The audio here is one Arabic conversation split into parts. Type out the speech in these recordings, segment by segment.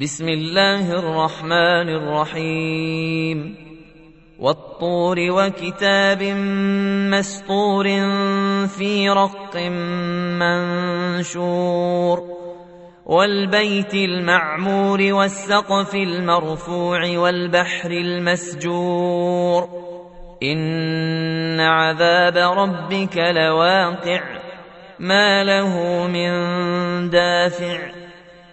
بسم الله الرحمن الرحيم. والطور وكتاب مسطور في رق منشور. والبيت المعمور والسقف المرفوع والبحر المسجور. إن عذاب ربك لواقع. ما له من دافع.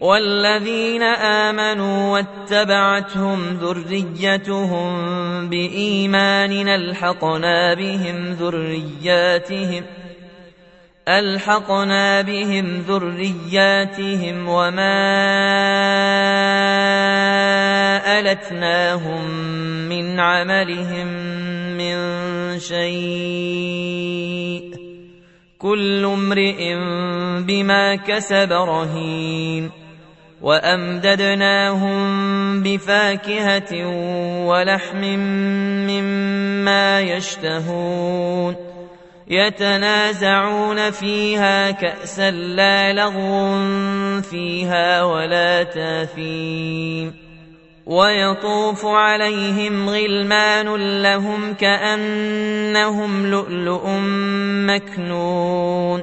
والذين آمنوا واتبعتهم ذريتهم بإيمان ألحقنا بهم ذرياتهم ألحقنا بهم ذرياتهم وما ألتناهم من عملهم من شيء كل امرئ بما كسب رهين وأمددناهم بفاكهة ولحم مما يشتهون يتنازعون فيها كأسا لا لغو فيها ولا تاثيم ويطوف عليهم غلمان لهم كأنهم لؤلؤ مكنون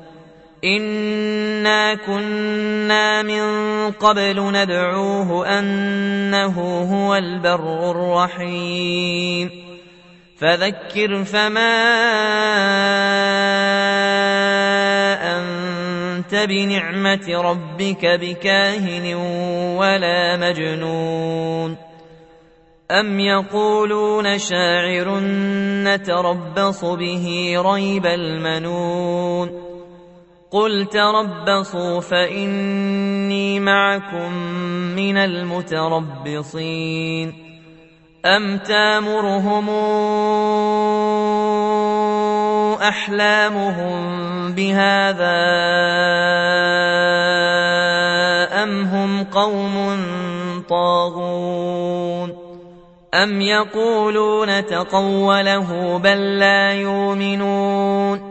انا كنا من قبل ندعوه انه هو البر الرحيم فذكر فما انت بنعمه ربك بكاهن ولا مجنون ام يقولون شاعر نتربص به ريب المنون قل تربصوا فاني معكم من المتربصين ام تامرهم احلامهم بهذا ام هم قوم طاغون ام يقولون تقوله بل لا يؤمنون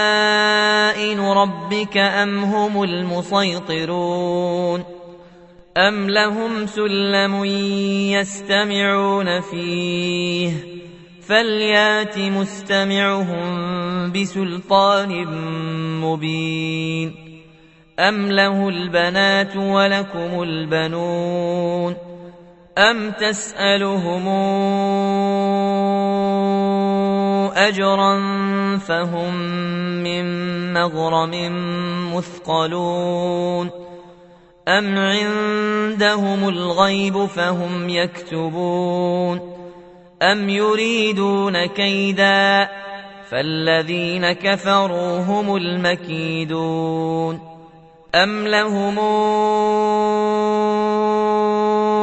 ربك أم هم المسيطرون أم لهم سلم يستمعون فيه فليات مستمعهم بسلطان مبين أم له البنات ولكم البنون أم تسألهم أجرا فهم من مغرم مثقلون أم عندهم الغيب فهم يكتبون أم يريدون كيدا فالذين كفروا هم المكيدون أم لهم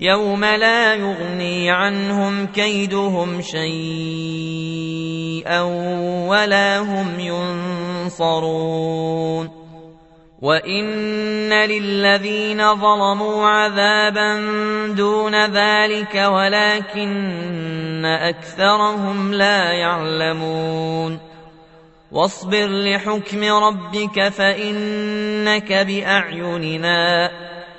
يوم لا يغني عنهم كيدهم شيئا ولا هم ينصرون وان للذين ظلموا عذابا دون ذلك ولكن اكثرهم لا يعلمون واصبر لحكم ربك فانك باعيننا